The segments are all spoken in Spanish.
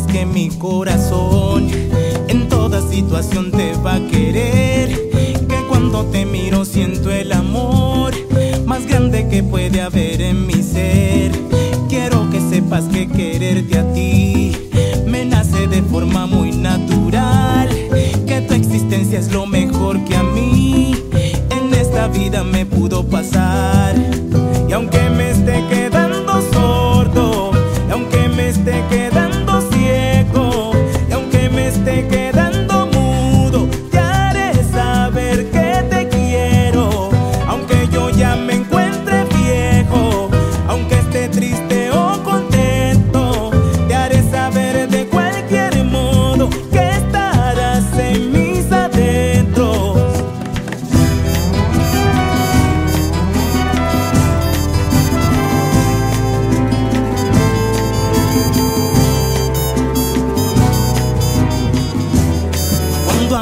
que mi corazón en toda situación te va a querer. Que cuando te miro siento el amor más grande que puede haber en mi ser. Quiero que sepas que quererte a ti me nace de forma muy natural. Que tu existencia es lo mejor que a mí en esta vida me pudo pasar. Y aunque me esté quedando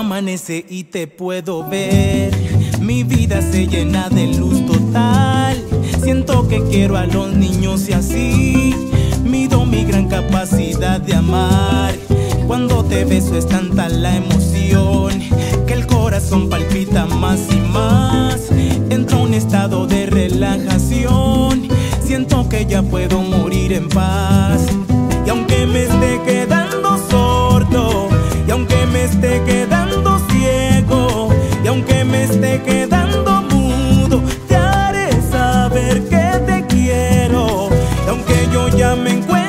amanece y te puedo ver, mi vida se llena de luz total. Siento que quiero a los niños y así mido mi gran capacidad de amar. Cuando te beso es tanta la emoción que el corazón palpita más y más. Entro a un estado de relajación. Siento que ya puedo morir en paz. Y aunque me ya me encuentro.